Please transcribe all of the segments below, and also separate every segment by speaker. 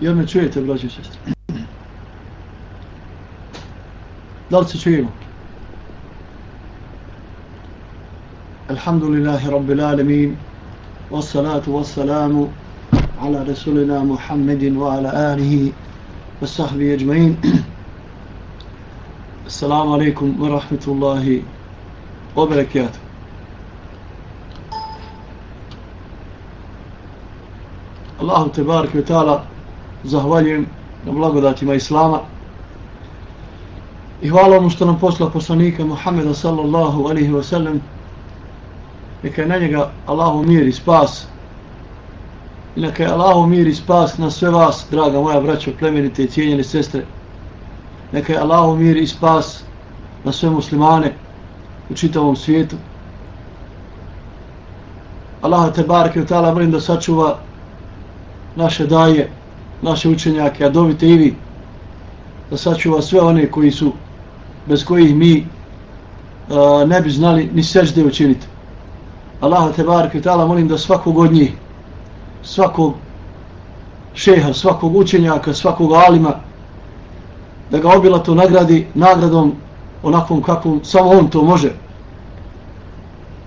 Speaker 1: Jel me čujete, braći i sestri? Da li se čujemo? Alhamdulillahi Rabbil Alamin Wassalatu wassalamu ala Rasulina Muhammedin wa ala alihi wa sahbihi ajma'in Assalamu alaikum wa rahmatullahi wa barakatuh Allahu te barke ve ta'ala zahvaljujem na blagodatima Islama. I hvala mu što nam posla poslanika Muhammeda sallallahu alaihi wa sallam. Neka je na njega Allahu mir i spas. I neka je Allahu mir i spas na sve vas, draga moja braćo, plemenite i cijenjene sestre. Neka je Allahu mir i spas na sve muslimane u čitavom svijetu. Allah te barke u ta'ala molim da sačuva naše daje, naše učenjake, a dovite i vi da sačuva sve one koji su bez kojih mi a, ne bi znali ni sežde učiniti. Allah te barke i ta'ala molim da svakog od njih, svakog šeha, svakog učenjaka, svakog alima, da ga obila to nagradi nagradom onakvom kakvom samo on to može.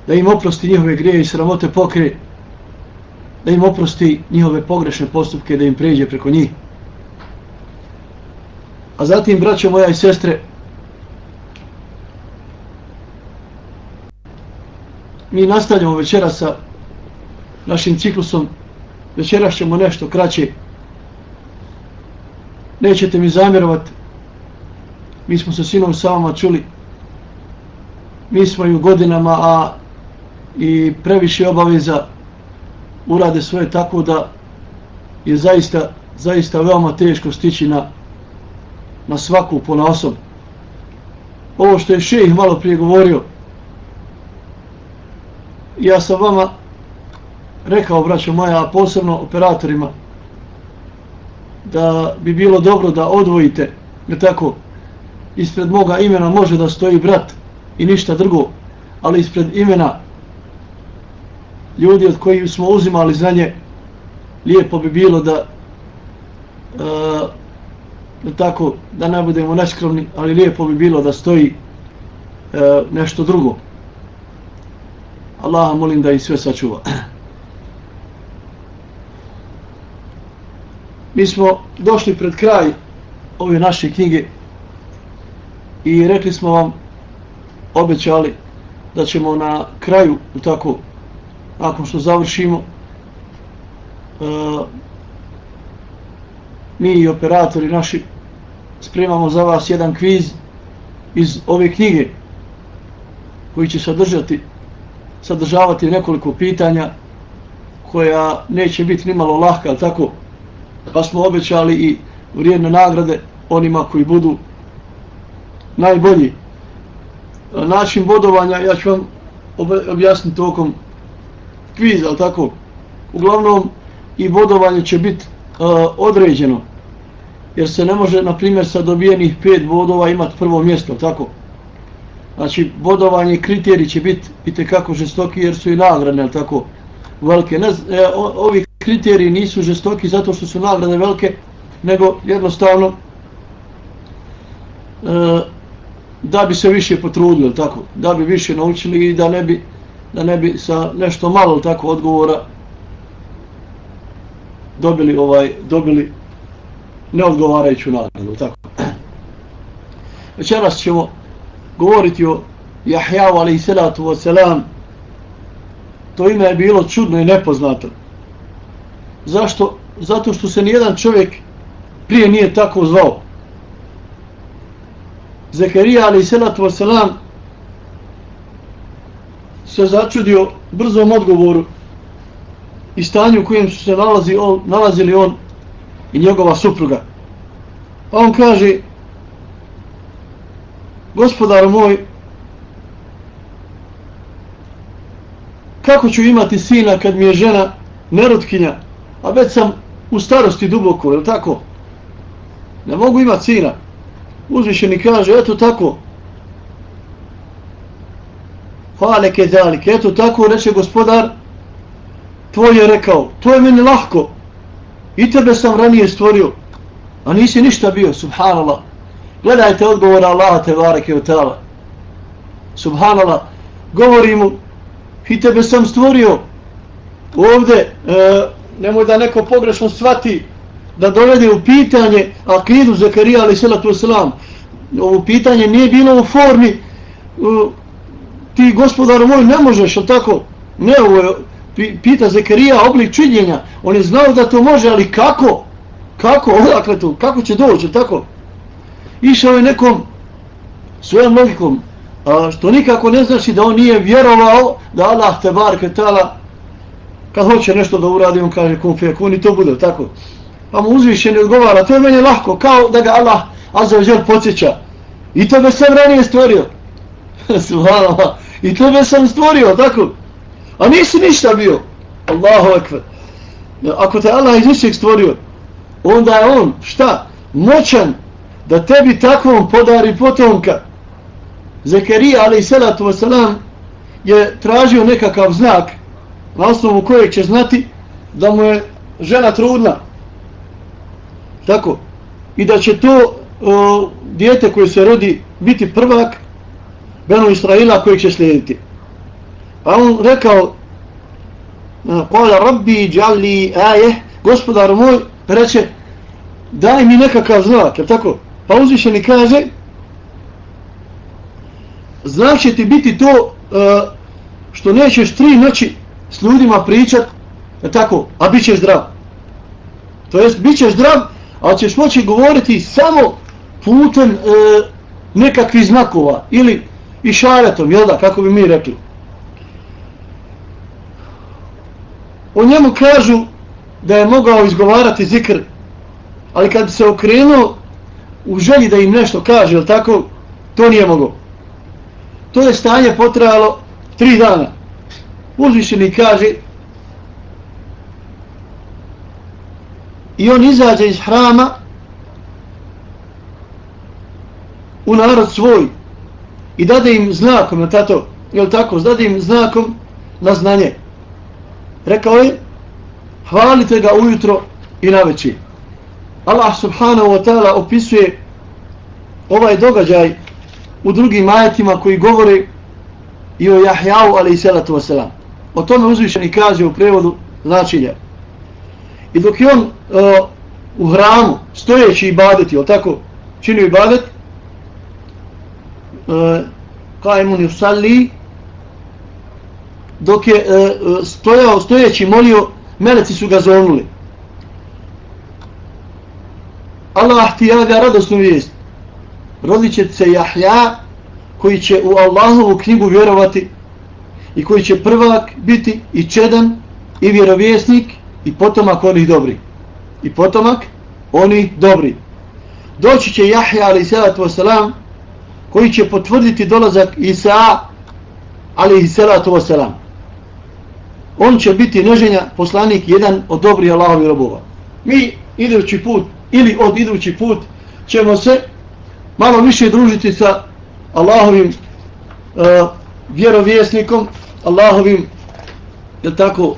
Speaker 1: Da im oprosti njihove grije i sramote pokrije da im oprosti njihove pogrešne postupke, da im pređe preko njih. A zatim, braćo moja i sestre, mi nastavljamo večera sa našim ciklusom. Večeras ćemo nešto kraće. Nećete mi zamjerovati. Mi smo sa sinom sa vama čuli. Mi smo i u godinama, a i previše obaveza urade svoje tako da je zaista, zaista veoma teško stići na, na svaku pona. Ovo što je šejih malo prije govorio, ja sam vama rekao, braćo moja, a posebno operatorima, da bi bilo dobro da odvojite, jer tako, ispred moga imena može da stoji brat i ništa drugo, ali ispred imena ljudi od kojih smo uzimali znanje, lijepo bi bilo da uh, da tako, da ne budemo neskromni, ali lijepo bi bilo da stoji uh, nešto drugo. Allaha molim da i sve sačuva. Mi smo došli pred kraj ove naše knjige i rekli smo vam, obećali da ćemo na kraju tako nakon što završimo uh, mi i operatori naši spremamo za vas jedan kviz iz ove knjige koji će sadržati sadržavati nekoliko pitanja koja neće biti nimalo lahka, ali tako? Pa smo obećali i vrijedne nagrade onima koji budu najbolji. E, način bodovanja ja ću vam objasniti tokom kviz, ali tako? Uglavnom, i bodovanje će biti uh, e, određeno. Jer se ne može, na primjer, sa dobijenih pet bodova imati prvo mjesto, tako? Znači, bodovanje kriteriji će biti i kako žestoki, jer su i nagrade, ali tako? Velike. Ne, e, ovi kriteriji nisu žestoki zato što su nagrade velike, nego jednostavno e, da bi se više potrudili, tako? Da bi više naučili i da ne bi da ne bi sa nešto malo tako odgovora dobili ovaj dobili neodgovarajuću nagradu tako? Večeras ćemo govoriti o Jahjavu alaihi salatu wasalam to ime je bilo čudno i nepoznato. Zašto? zato što se nijedan čovjek prije nije tako zvao. Zekerija alaihi salatu wasalam se začudio brzom odgovoru i stanju u kojem su se nalazi on, nalazili on i njegova supruga. Pa on kaže, gospodar moj, kako ću imati sina kad mi je žena nerotkinja, a već sam u starosti duboko, je tako? Ne mogu imati sina. Uzvišeni kaže, eto tako, Kale ke. Eto tako reče gospodar, tvoj je rekao, to je meni lahko. i tebe sam ranije stvorio, a nisi ništa bio, subhanallah. Gledajte odgovor Allaha te bareke u tala. Subhanallah, govori mu, i tebe sam stvorio. Ovde, e, nemoj da neko pogrešno shvati, da dovede u pitanje akidu Zakarija ali salatu wasalam. Ovo pitanje nije bilo u formi u, ti gospodar moj ne možeš, ali tako? Ne, ovo je, pita Zekarija oblik činjenja. On je znao da to može, ali kako? Kako? Odakle to? Kako će doći, tako? Išao je nekom svojom logikom, a, što nikako ne znači da on nije vjerovao da Allah te bar kretala kad hoće nešto da uradi, on kaže kum kuni i to bude, tako? Pa mu uzvišen odgovara, to je meni lahko, kao da ga Allah azza podsjeća. I to bi sam ranije stvorio. Subhanallah. I tebe sam stvorio, tako? A nisi ništa bio. Allahu akbar. Ako te Allah iz ničeg stvorio, onda je on, šta? Moćan da tebi takvom podari potomka. Zekerija, ali i salatu wasalam, je tražio nekakav znak na osnovu kojeg će znati da mu je žena trudna. Tako. I da će to o, dijete koje se rodi biti prvak Benu Israila kojeg će slijediti. Pa A on rekao Kala rabbi džalli aje gospodar moj reče daj mi nekakav znak, je tako? Pa uzvišeni kaže znak će ti biti to uh, što nećeš tri noći s ljudima pričat, je tako? A bit ćeš zdrav. To jest, bit ćeš zdrav, ali ćeš moći govoriti samo putem e, nekakvih znakova ili išaretom, jel da, kako bi mi rekli. O njemu kažu da je mogao izgovarati zikr, ali kad se okrenuo u želji da im nešto kaže, jel tako, to nije mogao. To je stanje potrajalo tri dana. Uzvišeni kaže i on izađe iz hrama u narod svoj i dade im znakom na tato, jel tako, dade im znakom na znanje. Rekao je, hvalite ga ujutro i na večer. Allah subhanahu wa ta'ala opisuje ovaj događaj u drugim ajetima koji govore i o Jahjavu alaih salatu wasalam. O tome uzvišeni kaže u prevodu značilja. I dok je on uh, u hramu stojeći ibadeti, jel tako, činio ibadet, uh, E, kajmun usalli, dok je e, e, stojao, stojeći molio, meleci su ga zovnuli Allah ti javlja radosnu vijest. Rodit će se Jahja, koji će u Allahovu knjigu vjerovati i koji će prvak biti i čedan i vjerovjesnik i potomak onih dobri. I potomak oni dobri. Doći će Jahja alaih salatu wasalam koji će potvrditi dolazak Isa alaih salatu wasalam. On će biti neženja poslanik jedan od dobrih Allahovi robova. Mi idući put ili od idući put ćemo se malo više družiti sa Allahovim e, vjerovjesnikom, Allahovim, je tako,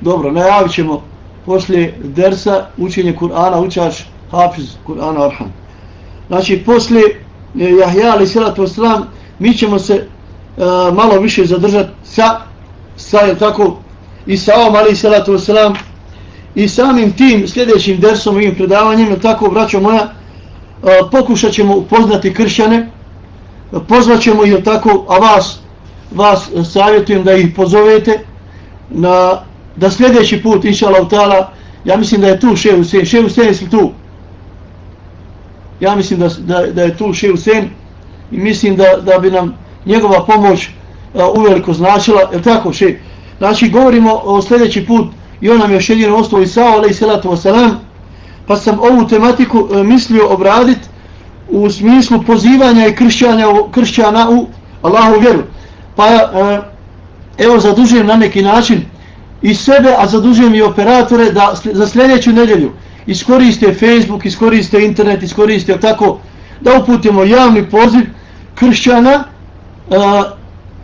Speaker 1: Dobro, najavit ćemo poslije dersa učenje Kur'ana, učaš Hafiz Kur'ana Arham. Znači, poslije e, Jahja ali salatu wasalam, mi ćemo se e, malo više zadržati sa, sa je tako, i sa ovom ali salatu wasalam, i samim tim sljedećim dersom ovim predavanjem, je tako, braćo moja, e, pokušat ćemo upoznati kršćane, pozvat ćemo, je tako, a vas, vas savjetujem da ih pozovete na da sljedeći put, inša Allah, ja mislim da je tu Šehu Sen. Šehu Sen je tu? Ja mislim da, da, da je tu Šehu Sen i mislim da, da bi nam njegova pomoć a, uveliko značila. Je tako, še? Znači, govorimo o sljedeći put i on nam je još jedino ostalo Isao, ali i salatu wasalam, pa sam ovu tematiku a, mislio obraditi u smislu pozivanja i kršćanja, kršćana u Allahu vjeru. Pa a, evo zadužujem na neki način i sebe, a zadužujem i operatore da za sljedeću nedjelju iskoriste Facebook, iskoriste internet, iskoriste tako da uputimo javni poziv kršćana e, uh,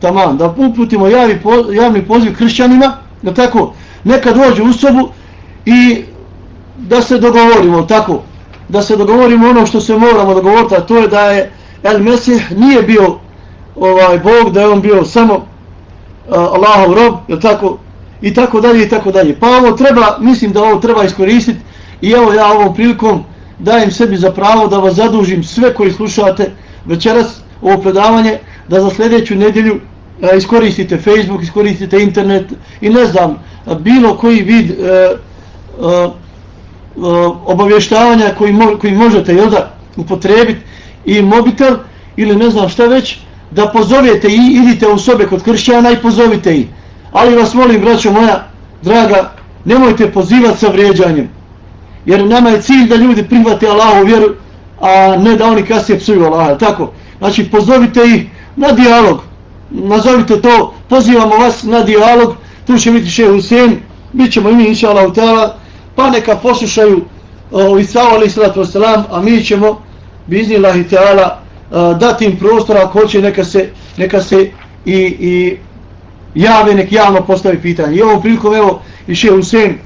Speaker 1: taman, da uputimo javi, javni poziv kršćanima, da tako, neka dođu u sobu i da se dogovorimo, tako, da se dogovorimo ono što se moramo dogovoriti, a to je da je El Mesih nije bio ovaj Bog, da je on bio samo uh, Allahov rob, je tako, i tako dalje, i tako dalje. Pa ovo treba, mislim da ovo treba iskoristiti i evo ja ovom prilikom dajem sebi za pravo da vas zadužim sve koji slušate večeras ovo predavanje, da za sljedeću nedjelju e, iskoristite Facebook, iskoristite internet i ne znam, bilo koji vid e, e, e obavještavanja koji, mo koji možete jel da, upotrebiti i mobitel ili ne znam šta već, da pozovete i idite u sobe kod kršćana i pozovite ih. Ali vas molim, braćo moja, draga, nemojte pozivati sa vrijeđanjem. Jer nama je cilj da ljudi prihvate Allahu vjeru, a ne da oni kasnije psuju Allaha. Tako, znači pozovite ih na dijalog. Nazovite to, pozivamo vas na dijalog, tu će biti še Husein, bit ćemo i mi, inša Allah, pa neka poslušaju uh, Isao alaih sallatu wasalam, a mi ćemo bizni Allah i teala uh, dati im prostor ako hoće neka se, neka se i, i jave, nek javno postavi pitanje. I ovom prilikom evo i še Husein,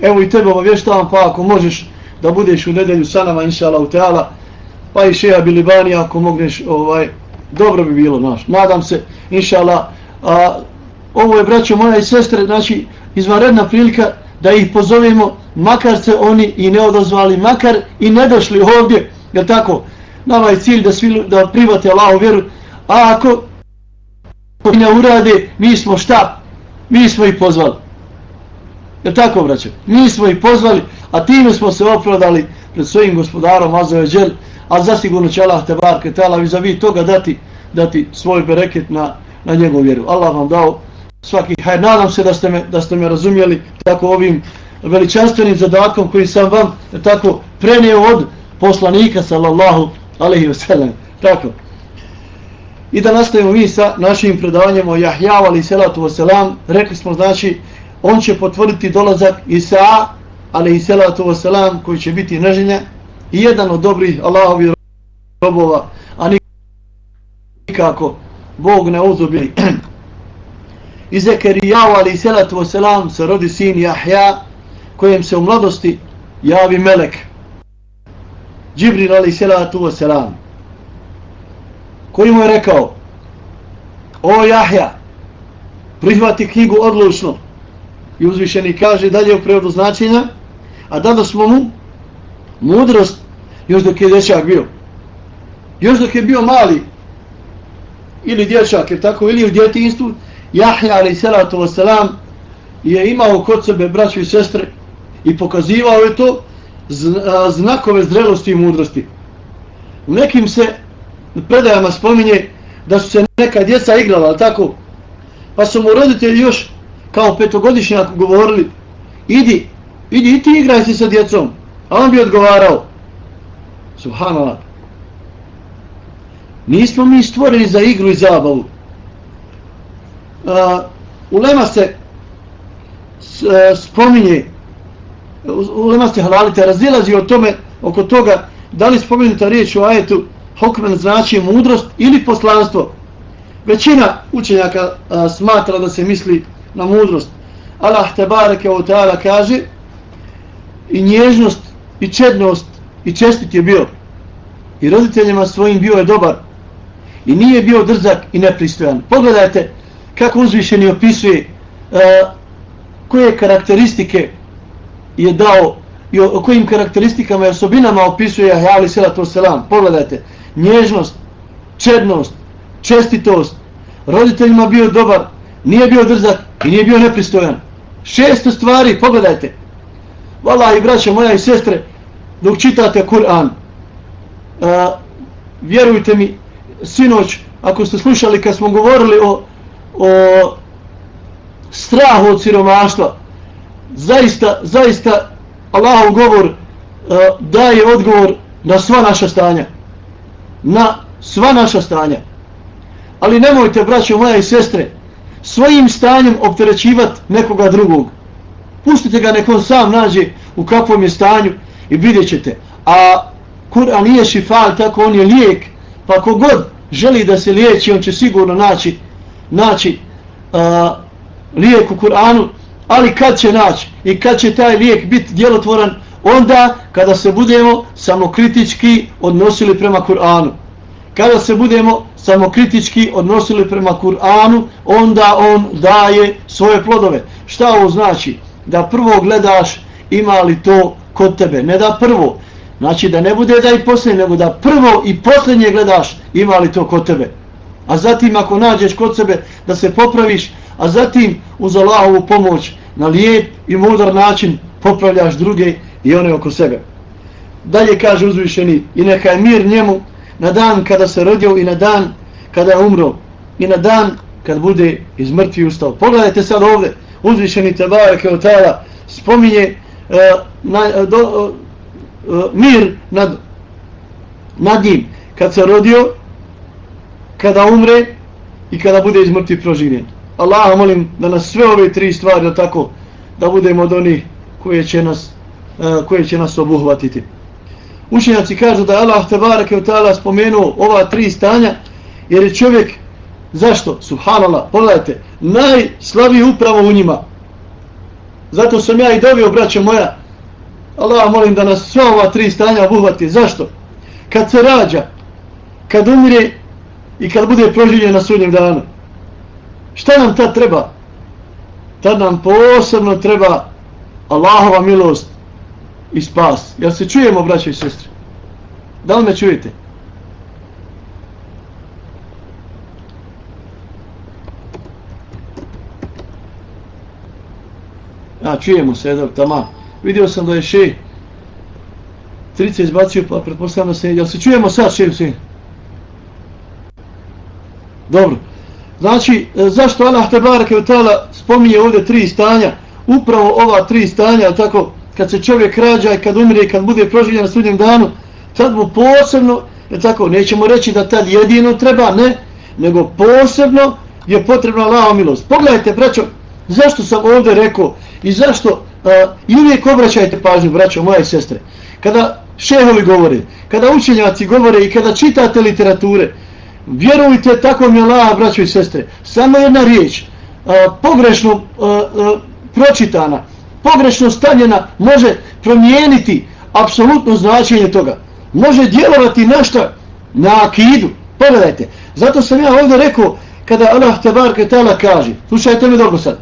Speaker 1: evo i tebe obavještavam pa ako možeš da budeš u nedelju sa nama inša Allah teala, pa i še Bilibani, ako mogneš, ovaj, dobro bi bilo naš. Nadam se, inša Allah, a, ovo je braćo moja i sestre, znači izvanredna prilika da ih pozovemo makar se oni i ne odozvali, makar i ne došli ovdje, je tako? Nama je cilj da, svi, da private Allahu vjeru, a ako ne urade, mi smo šta? Mi smo ih pozvali. Je tako, braćo? Mi smo ih pozvali, a time smo se opravdali pred svojim gospodarom Azoveđel, a zasigurno će Allah te barke tala vi za vi toga dati, dati svoj bereket na, na njegovu vjeru. Allah vam dao svaki hajr. Nadam se da ste me, da ste me razumjeli tako ovim veličanstvenim zadatkom koji sam vam tako prenio od poslanika sallallahu alaihi wasallam. Tako. I da nastavimo mi sa našim predavanjem o Jahjavu ali selatu wasalam. Rekli smo znači on će potvrditi dolazak Isa ali i selatu wasalam koji će biti neženja i jedan od dobrih Allahovi robova a nikako Bog ne uzubili. I Zekerijavu i selatu wasalam se rodi sin Jahja kojem se u mladosti javi melek Džibril ali selatu wa salam koji mu je rekao? O Jahja prihvati knjigu odlučno. I uzvišeni kaže dalje u prevodu značenja a da smo mu mudrost još dok je dječak bio. Još dok je bio mali ili dječak je tako ili u djetinstvu Jahja ali salatu wasalam, je imao kod sebe braću i sestre i pokazivao je to znakove zrelosti i mudrosti. U nekim se predajama spominje da su se neka djeca igrala, ali tako? Pa su mu roditelji još kao petogodišnjak govorili idi, idi i ti igraj se sa djecom. A on bi odgovarao Subhanallah. Nismo mi stvoreni za igru i zabavu. Uh, ulema se e, spominje ulema se halalite, razilazi o tome, oko toga, da li spomenuta riječ u ajetu hokmen znači mudrost ili poslanstvo. Većina učenjaka a, smatra da se misli na mudrost. Allah te bareke o ta'ala kaže i nježnost i čednost i čestit je bio. I roditeljima svojim bio je dobar. I nije bio drzak i nepristojan. Pogledajte kako uzvišeni opisuje a, koje karakteristike je dao i o, o kojim karakteristikama i osobinama opisuje Jahja ali salatu selam. Pogledajte, nježnost, čednost, čestitost, roditeljima bio dobar, nije bio drzak i nije bio nepristojan. Šesto stvari, pogledajte. Vala i braća moja i sestre, dok čitate Kur'an, vjerujte mi, sinoć, ako ste slušali kad smo govorili o, o strahu od siromaštva, zaista, zaista Allahov govor e, daje odgovor na sva naša stanja. Na sva naša stanja. Ali nemojte, braćo moja i sestre, svojim stanjem opterećivati nekoga drugog. Pustite ga nekom sam nađe u kakvom je stanju i vidjet ćete. A Kur'an nije šifal, tako on je lijek. Pa kogod želi da se liječi, on će sigurno naći naći a, lijek u Kur'anu, ali kad će naći i kad će taj lijek biti djelotvoran, onda kada se budemo samokritički odnosili prema Kur'anu. Kada se budemo samokritički odnosili prema Kur'anu, onda on daje svoje plodove. Šta ovo znači? Da prvo gledaš ima li to kod tebe. Ne da prvo. Znači da ne bude da i posljednje, nego da prvo i posljednje gledaš ima li to kod tebe. A zatim ako nađeš kod sebe da se popraviš, a zatim uz Allahovu pomoć na lijep i mudar način popravljaš druge i one oko sebe. Dalje kaže uzvišeni i neka je mir njemu na dan kada se rodio i na dan kada je umro i na dan kad bude iz mrtvi ustao. Pogledajte sad ovdje, uzvišeni Tebara Keotala spominje uh, na, e, do, uh, uh, mir nad, nad njim kad se rodio, kada umre i kada bude iz mrtvi proživljen. Allah molim da nas sve ove tri stvari da tako da budemo od onih koje će nas, uh, koje će nas obuhvatiti. Učenjaci kažu da je Allah Tebare Keotala spomenuo ova tri stanja jer je čovjek, zašto? Subhanallah, pogledajte, najslaviji upravo u njima. Zato sam ja i dobio, braćo moja, Allah molim da nas sva ova tri stanja obuhvati. Zašto? Kad se rađa, kad umire i kad bude proživljen na sudnjem danu. Šta nam tad treba? Tad nam posebno treba Allahova milost i spas. Jel se čujemo, braćo i sestre? Da li me čujete? Ja, čujemo se, jedan, tamo. Vidio sam da je še 30 izbacio, pa pretpostavljam da se, jel se čujemo sad, še se? Dobro. Znači, e, zašto Allah te barake spominje ovdje tri stanja? Upravo ova tri stanja, tako, kad se čovjek rađa i kad umre i kad bude proživljen na sudnjem danu, tad mu posebno, je tako, nećemo reći da tad jedino treba, ne, nego posebno je potrebna Allaho milost. Pogledajte, braćo, zašto sam ovdje rekao i zašto, a, i uvijek obraćajte pažnju, braćo, moje sestre, kada šehovi govore, kada učenjaci govore i kada čitate literature, vjerujte tako mi Allah, braćo i sestre, samo jedna riječ, a, pogrešno a, a, pročitana, pogrešno stavljena, može promijeniti apsolutno značenje toga. Može djelovati našta na akidu. Pogledajte. Zato sam ja ovdje rekao, kada Allah tebar ketala kaže, slušajte mi dobro sad,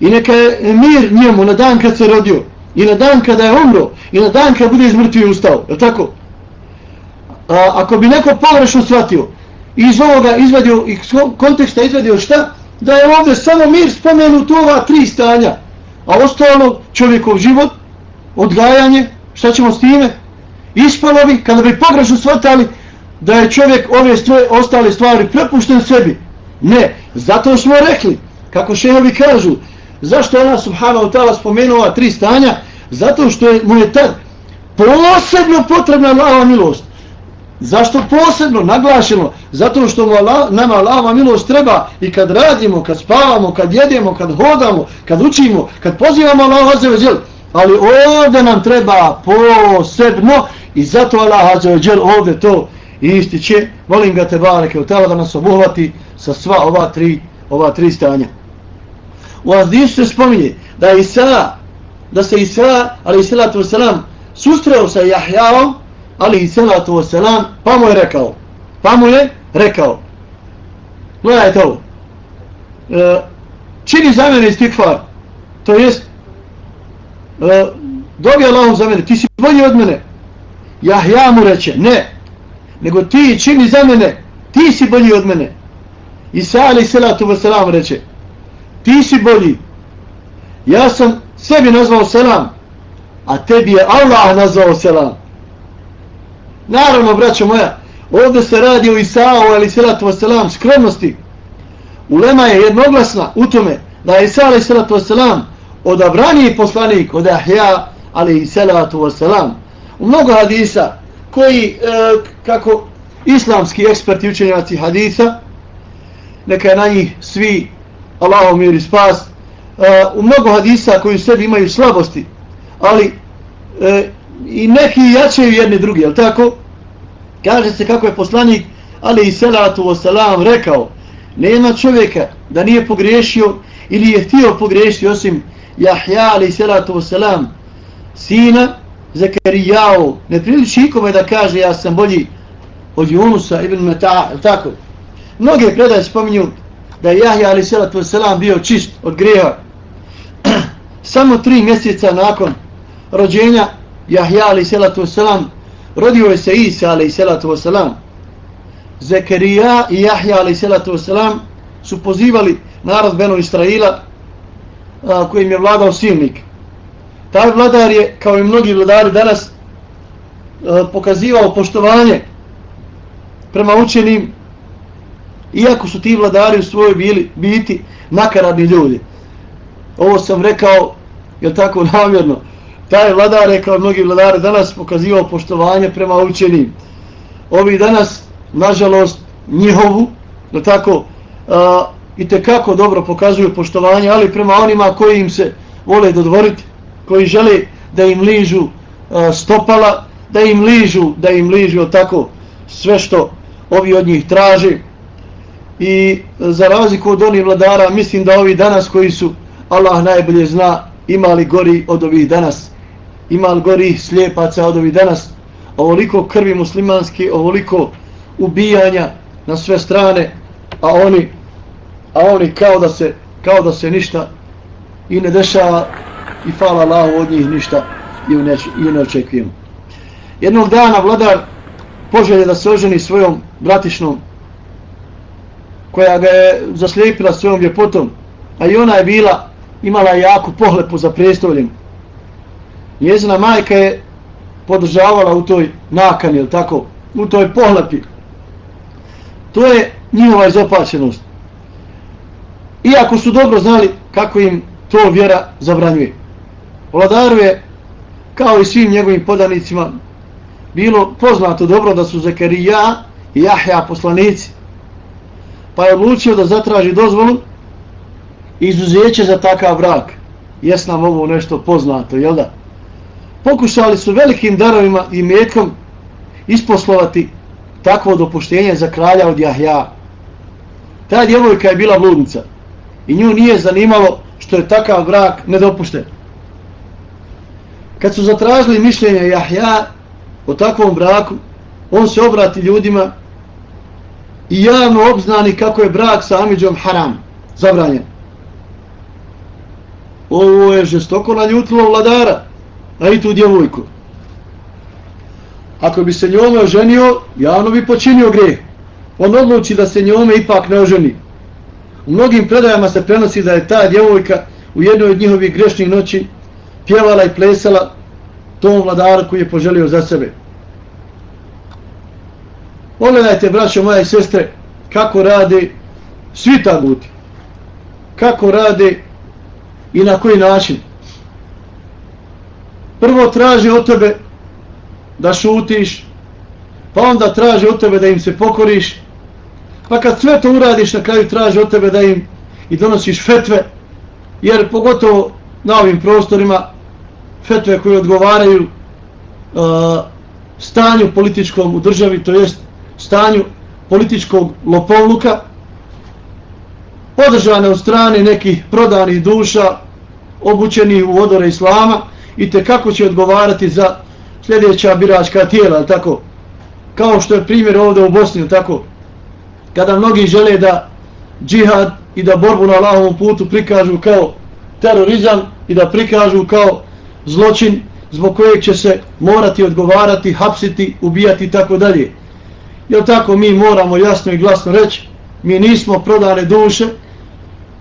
Speaker 1: i neka je mir njemu na dan kad se rodio, i na dan kada je umro, i na dan kad bude izmrtvio ustao, je tako? A, ako bi neko pogrešno shvatio, iz ovoga izvadio, iz konteksta izvadio šta? Da je ovdje samo mir spomenut ova tri stanja, a ostalo čovjekov život, odgajanje, šta ćemo s time? Ispalo bi, kada bi pogrešno shvatali, da je čovjek ove stvoje, ostale stvari prepušten sebi. Ne, zato smo rekli, kako šehovi kažu, zašto ona subhanahu ta'ala spomenuo ova tri stanja? Zato što je, mu je tad posebno potrebna lava milost. Zašto posebno, naglašeno? Zato što mu Allah, nama lava milost treba i kad radimo, kad spavamo, kad jedemo, kad hodamo, kad učimo, kad pozivamo Allah azze Ali ovdje nam treba posebno i zato Allah azze ovdje to ističe. Molim ga te bareke u tala da nas obuhvati sa sva ova tri, ova tri stanja. U Azdisu se spominje da je Isa, da se Isa, ali i salatu wasalam, sustreo sa Jahjavom, ali i salatu wasalam, pa mu je rekao, pa mu je rekao, gledajte ovo, e, čini za mene istikvar, to jest, e, dobi Allahom za mene, ti si bolji od mene, Jahja mu reče, ne, nego ti čini za mene, ti si bolji od mene, Isa ali salatu wasalam reče, ti si bolji. Ja sam sebi nazvao selam, a tebi je Allah nazvao selam. Naravno, braćo moja, ovdje se radi o Isao, ali salatu wasalam, skromnosti. Ulema je jednoglasna u tome da je Isa, ali salatu wasalam, odabraniji poslanik od Ahja, ali salatu wasalam. U mnogo hadisa, koji, e, kako islamski eksperti učenjaci hadisa, neka je na njih svi Allahom mir i spas. e, u mnogo hadisa koji u sebi imaju slabosti, ali e, i neki jačaju jedni drugi, jel tako? Kaže se kako je poslanik, ali i salatu wasalam, rekao Nema čovjeka da nije pogriješio ili je htio pogriješiti osim Jahja ali salatu wasalam sina Zakarijao. Ne priliči ikome da kaže ja sam bolji od Junusa ibn Meta, tako. Mnoge predaje spominju da je Jahja ali salatu wasalam bio čist od greha. Samo tri mjeseca nakon rođenja Jahja ali salatu wasalam rodio je se Isa ali salatu wasalam. Zekerija i Jahja ali salatu wasalam su pozivali narod Benu Israila a, kojim je vladao silnik. Taj vladar je, kao i mnogi vladari danas, a, pokazivao poštovanje prema učenim, iako su ti vladari u svojoj bili, biti nakaradni ljudi. Ovo sam rekao, je tako namjerno, taj vladar je, kao mnogi vladari danas, pokazivao poštovanje prema učenim. Ovi danas, nažalost, njihovu, da tako, a, i te kako dobro pokazuju poštovanje, ali prema onima koji im se vole dodvoriti, koji žele da im ližu a, stopala, da im ližu, da im ližu tako sve što ovi od njih traže. I za razliku od onih vladara, mislim da ovi danas koji su, Allah najbolje zna, imali gori od ovih danas. Imali gori slijepaca od ovih danas. Ovoliko krvi muslimanski, ovoliko ubijanja na sve strane, a oni a oni kao da se kao da se ništa i ne dešava i fala Allahu od njih ništa i ne, i ne očekujemo. Jednog dana vladar poželje da se oženi svojom bratišnom koja ga je zaslijepila svojom ljepotom, a i ona je bila, imala jaku pohlepu za prestoljem. Njezina majka je podržavala u toj nakani, tako, u toj pohlepi. To je njihova izopačenost iako su dobro znali kako im to vjera zabranjuje. Vladaru je, kao i svim njegovim podanicima, bilo poznato dobro da su Zekerija i Jahja poslanici, pa je odlučio da zatraži dozvolu i izuzeće za takav brak. Jes nam ovo nešto poznato, jel da? Pokušali su velikim darovima i metkom isposlovati takvo dopuštenje za kralja od Jahja. Ta djevojka je bila bludnica i nju nije zanimalo što je takav brak nedopušten. Kad su zatražili mišljenje Jahja o takvom braku, on se obrati ljudima i javno obznani kako je brak sa Amidžom haram, zabranjen. Ovo je žestoko naljutilo vladara, a i tu djevojku. Ako bi se njome oženio, javno bi počinio greh. On odluči da se njome ipak ne oženi. U mnogim predajama se prenosi da je ta djevojka u jednoj od njihovih grešnih noći pjevala i plesala tom vladaru koji je poželio za sebe. Pogledajte, braćo moja i sestre, kako rade svi taguti. Kako rade i na koji način. Prvo traži od tebe da šutiš, pa onda traži od tebe da im se pokoriš, Pa kad sve to uradiš, na kraju traži od tebe da im i donosiš fetve, jer pogotovo na ovim prostorima fetve koje odgovaraju uh, stanju političkom u državi, to jest stanju političkog lopovluka, podržane od strane nekih prodanih duša, obučenih u odore islama, i te kako će odgovarati za sljedeća biračka tijela, tako? Kao što je primjer ovdje u Bosni, tako? kada mnogi žele da džihad i da borbu na Allahovom putu prikažu kao terorizam i da prikažu kao zločin zbog kojeg će se morati odgovarati, hapsiti, ubijati i tako dalje. Jer tako mi moramo jasno i glasno reći, mi nismo prodane duše,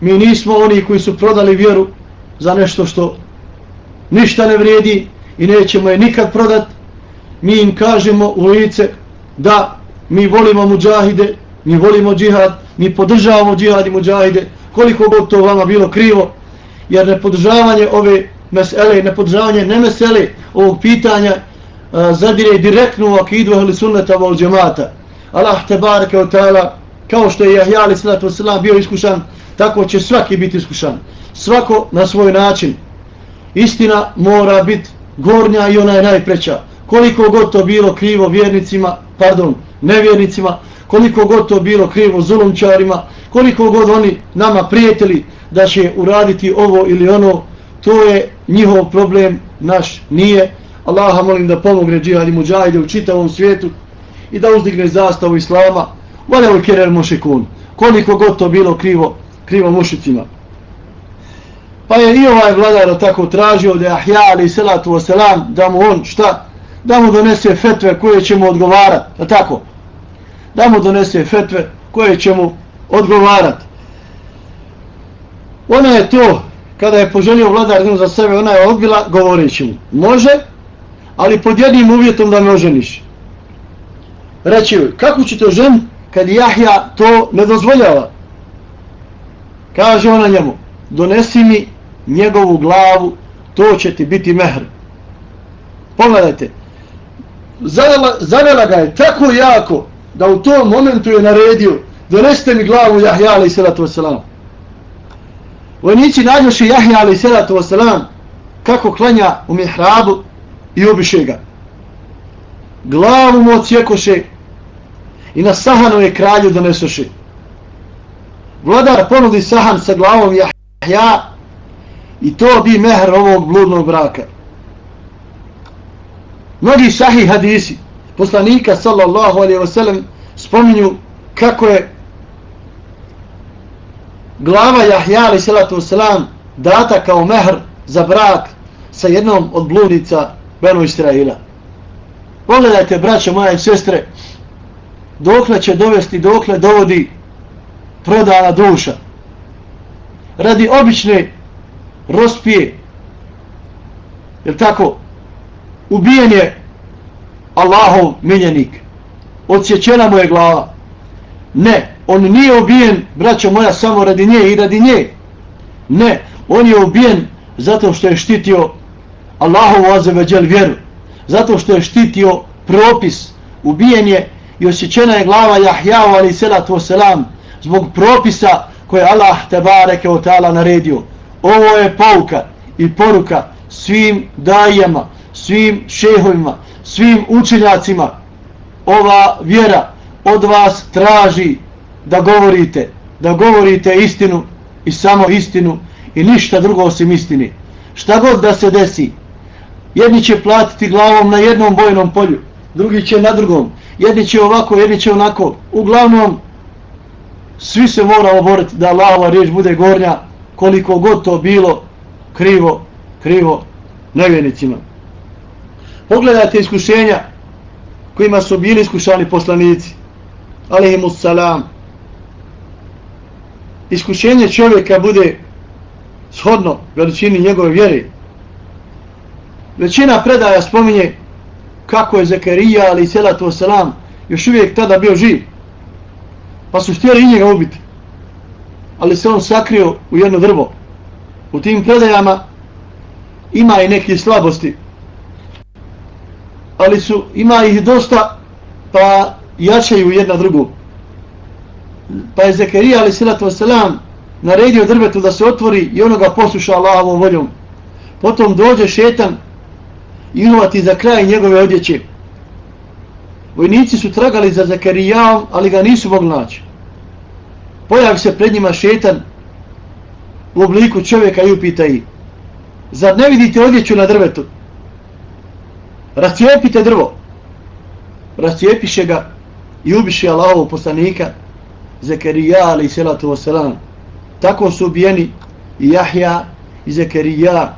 Speaker 1: mi nismo oni koji su prodali vjeru za nešto što ništa ne vrijedi i nećemo je nikad prodat, mi im kažemo u lice da mi volimo muđahide, mi volimo džihad, mi podržavamo džihad i muđahide, koliko god to vama bilo krivo, jer nepodržavanje ove mesele, nepodržavanje ne mesele ovog pitanja a, zadire direktno u akidu ahli sunnata vol džemata. Allah te barake o ta'ala, kao što je Jahja ali sallatu wasalam bio iskušan, tako će svaki biti iskušan. Svako na svoj način. Istina mora biti gornja i ona je najpreća. Koliko god to bilo krivo vjernicima, pardon, nevjernicima, koliko god to bilo krivo zulumčarima, koliko god oni nama prijetili da će uraditi ovo ili ono, to je njihov problem, naš nije. Allaha molim da pomogne džihadi muđahide u čitavom svijetu i da uzdigne zastavu Islama. Vale u kerer mušikun. Koliko god to bilo krivo, krivo mušicima. Pa je i ovaj vladar tako tražio da je Ahja ali salatu wasalam da mu on šta? Da mu donese fetve koje će mu da tako? Da mu donese fetve koje će mu odgovarati. Ona je to, kada je poželio vladar za sebe, ona je odbila govoreći mu. Može, ali pod jednim uvjetom da me oženiš. Reći joj, kako ću te ožen kad Jahja to ne dozvoljava? Kaže ona njemu, donesi mi njegovu glavu, to će ti biti mehr. Pogledajte, zavela, zanela ga je tako jako da u tom momentu je naredio, donesite mi glavu Jahja alaih salatu wasalam. Vojnici nađoši Jahja alaih salatu wasalam kako klanja u mihrabu i obiše ga. Glavu mu ocijekoše i na sahanu je kralju donesoše. Vladar ponudi sahan sa glavom Jahja i to bi mehr ovog bludnog braka. Mnogi sahih hadisi poslanika sallallahu alaihi wa sallam spominju kako je glava Jahja alaihi salatu wasalam data kao mehr za brak sa jednom od bludnica Benu Israila. Pogledajte, braće moje i sestre, dokle će dovesti, dokle dovodi prodana duša. Radi obične rospije, Jel tako, ubijen je Allahov miljenik, odsjećena mu je glava. Ne, on nije ubijen, braćo moja, samo radi nje i radi nje. Ne, on je ubijen zato što je štitio Allahovu azeveđel vjeru, zato što je štitio propis, ubijen je i osjećena je glava Jahjao alaih salatu wasalam zbog propisa koje Allah tebareke o ta'ala naredio. Ovo je pouka i poruka svim dajama, svim šehovima, svim učenjacima. Ova vjera od vas traži da govorite, da govorite istinu i samo istinu i ništa drugo osim istini. Šta god da se desi, jedni će platiti glavom na jednom bojnom polju, drugi će na drugom, jedni će ovako, jedni će onako. Uglavnom, svi se moramo boriti da Allahova riječ bude gornja, koliko god to bilo krivo, krivo nevjenicima. Pogledajte iskušenja kojima su bili iskušani poslanici. Alihimus salam. Iskušenje čovjeka bude shodno veličini njegove vjere. Većina predaja spominje kako je Zekerija ali selatu salam još uvijek tada bio živ. Pa su htjeli i njega ubiti ali se on sakrio u jedno drvo. U tim predajama ima i neke slabosti, ali su, ima ih dosta, pa jačaju jedna drugu. Pa je Zekerija, ali salatu wasalam, naredio drvetu da se otvori i ono ga posluša Allahovom voljom. Potom dođe šetan i uvati za kraj njegove odjeće. Vojnici su tragali za Zekerijom, ali ga nisu mogli naći pojavi se pred njima šetan u obliku čovjeka i upita ih zar ne vidite odjeću na drvetu? Rastijepite drvo. Rastijepiše ga i ubiše Allahovog poslanika Zekerija ali salatu wasalam tako su ubijeni i Jahja i Zekerija.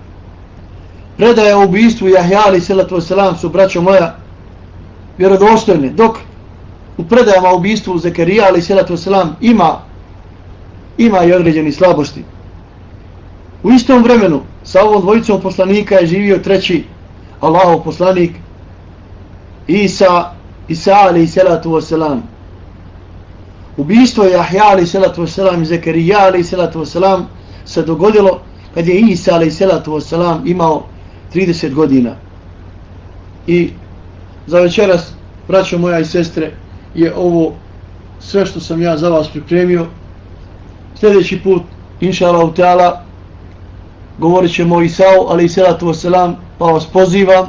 Speaker 1: Predaje o ubijstvu Jahja ali salatu wasalam su braćo moja vjerodostojne dok u predajama o ubijstvu Zekerija ali salatu wasalam ima ima i određeni slabosti. U istom vremenu sa ovom dvojicom poslanika je živio treći Allahov poslanik Isa Isa ali salatu wasalam. Ubistvo Jahja ali salatu wasalam i Zekerija ali salatu wasalam se dogodilo kad je Isa ali salatu wasalam imao 30 godina. I za večeras, braćo moja i sestre, je ovo sve što sam ja za vas pripremio sljedeći put, inša Allah, teala, govorit ćemo Isao, ali i salatu wasalam, pa vas pozivam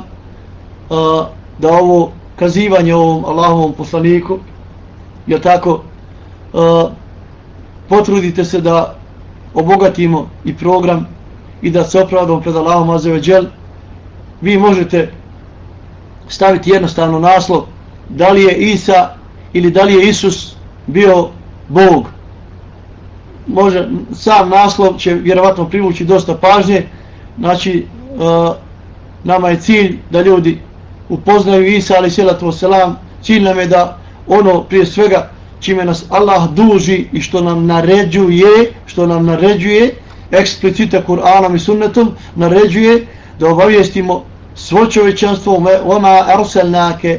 Speaker 1: a, da ovo kazivanje ovom Allahovom poslaniku, je tako, a, potrudite se da obogatimo i program i da se opravdamo pred Allahom Azeveđel, vi možete staviti jednostavno naslov da li je Isa ili da li je Isus bio Bog. Može, sam naslov će vjerovatno privući dosta pažnje, znači e, nama je cilj da ljudi upoznaju Isa ali selatu selam cilj nam je da ono prije svega čime nas Allah duži i što nam naređuje što nam naređuje eksplicite Kur'anom i sunnetom naređuje da obavijestimo svo čovečanstvo وَمَا أَرْسَلْنَاكَ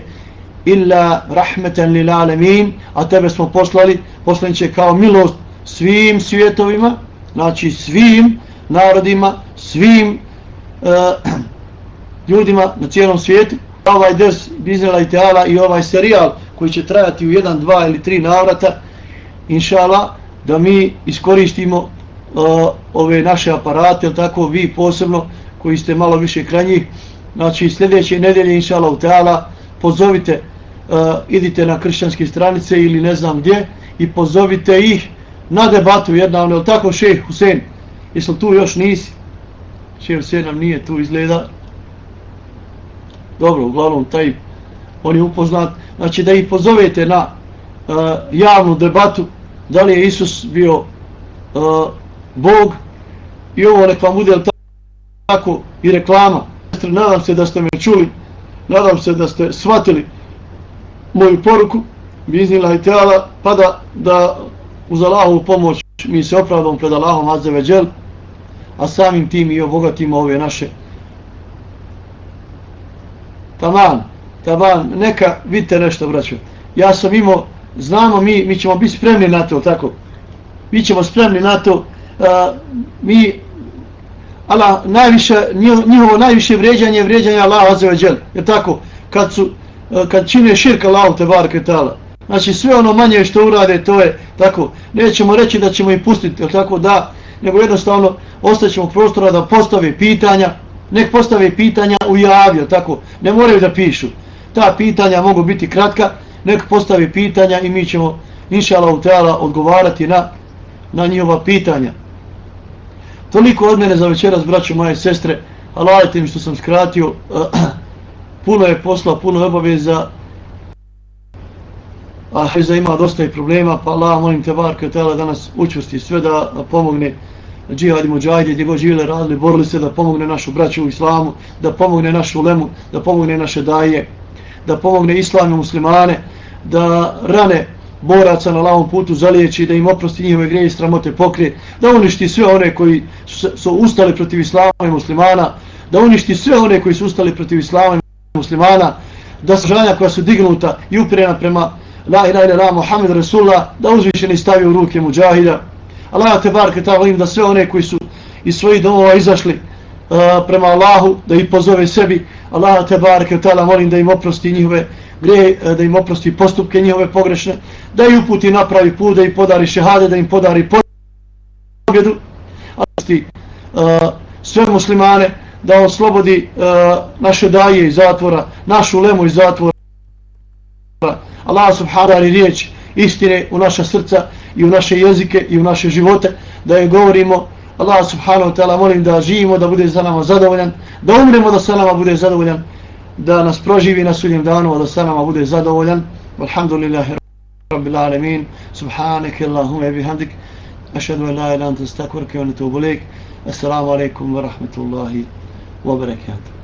Speaker 1: illa rahmetan lil alamin a tebe smo poslali poslaniće kao milost svim svjetovima, znači svim narodima svim e, ljudima na cijelom svijetu. Ovaj ders Biznela i Teala i ovaj serijal koji će trajati u jedan, dva ili tri navrata inšala da mi iskoristimo e, ove naše aparate tako vi posebno koji ste malo više kranjih znači sljedeće nedelje inšala u Teala pozovite e, idite na kršćanske stranice ili ne znam gdje i pozovite ih na debatu jedna ono, tako šeh Husein? Jesi tu još nisi? Šeh Husein nam nije tu izgleda. Dobro, uglavnom taj on je upoznat, znači da ih pozovete na uh, javnu debatu da li je Isus bio uh, Bog i ovo nek vam bude tako i reklama. Nadam se da ste me čuli nadam se da ste shvatili moju poruku. Biznila i teala pa da, da uz Allahovu pomoć mi se opravdamo pred Allahom Azzeveđel, a samim tim i obogatimo ove naše taman, taman, neka, vidite nešto, braćo. Ja sam imao, znamo mi, mi ćemo biti spremni na to, tako? Mi ćemo spremni na to, uh, mi, Allah, najviše, njihovo najviše vređanje je vređanje Allaha Azeveđel, je tako? Kad su, uh, kad čine širka Allahu te barke. Znači sve ono manje što urade, to je tako. Nećemo reći da ćemo ih pustiti, jel tako? Da, nego jednostavno ostaćemo prostora da postave pitanja, nek postave pitanja u javio, tako, ne moraju da pišu. Ta pitanja mogu biti kratka, nek postave pitanja i mi ćemo, inša Allah, odgovarati na, na njihova pitanja. Toliko od mene za večeras, braću moje sestre, halalite mi što sam skratio, puno je posla, puno je obaveza, a Heza ima dosta i problema, pa Allah, molim te, bar, da nas učvrsti sve da pomogne džihad i muđajde gdje god živjeli, radili, borili se da pomogne našu braću u islamu, da pomogne našu lemu, da pomogne naše daje, da pomogne islam muslimane, da rane boraca na lavom putu zaliječi, da im oprosti njihove greje i stramote pokrije, da uništi sve one koji su, su ustali protiv islama i muslimana, da uništi sve one koji su ustali protiv islama i muslimana, da žanja koja su dignuta i upirena prema la ilaha ila Muhammed Rasulullah, da uzvišeni stavi u ruke muđahida, Allah te barke ta volim da sve one koji su iz svojih domova izašli uh, prema Allahu, da ih pozove sebi, Allah te barke ta molim da im oprosti njihove greje, uh, da im oprosti postupke njihove pogrešne, da ih uputi napravi put, da im podari šehade, da im podari pobjedu, uh, sve muslimane, da oslobodi uh, naše daje iz zatvora, našu lemu iz zatvora, Allah subhanahu wa ta'ala riječ istine u naša srca, i u naše jezike i u naše živote da je govorimo. Allah subhanahu wa ta'ala molim da živimo da bude za nama zadovoljan da umremo da sa nama bude zadovoljan da nas proživi na sudnjem danu da sa nama bude zadovoljan. Alhamdulillahi rabbil alamin. Subhanak allahumma bihamdik. Ashhadu an la ilaha illa anta astaghfiruka wa atubu ilaik assalamu alaikum wa rahmatullahi wa barakatuh.